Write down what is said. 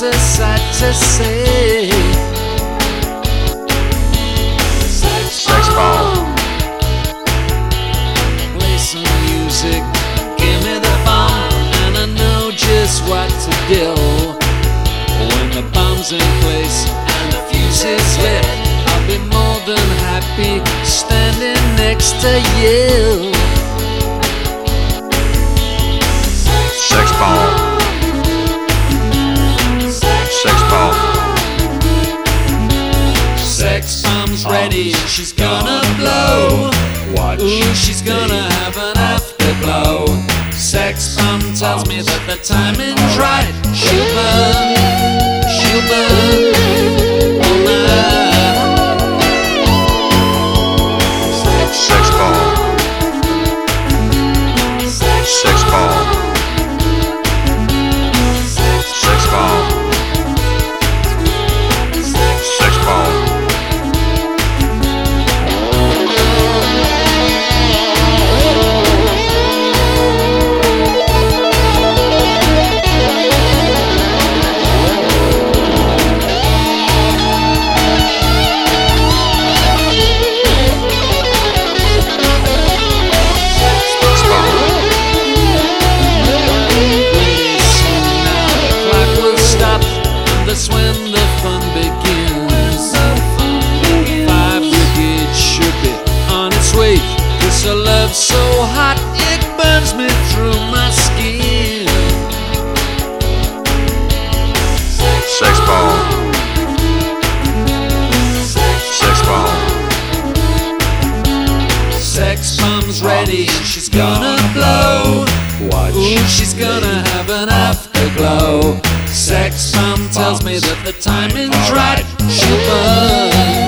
to say. Sex bomb. Play some music, give me the bomb, and I know just what to do. When the bomb's in place and the fuse is lit, I'll be more than happy standing next to you. Ready she's gonna blow. Watch. Ooh, she's gonna have an afterglow. Sex bomb tells me that the timing's right. She'll burn, when the fun begins. Five brigade should be on its way. Cause her love's so hot it burns me through my skin. Sex bomb. Sex bomb. Sex bomb's ready and she's gonna blow. Watch. Ooh, she's gonna have an afterglow. Sex bomb tells me that the timing's right. She'll.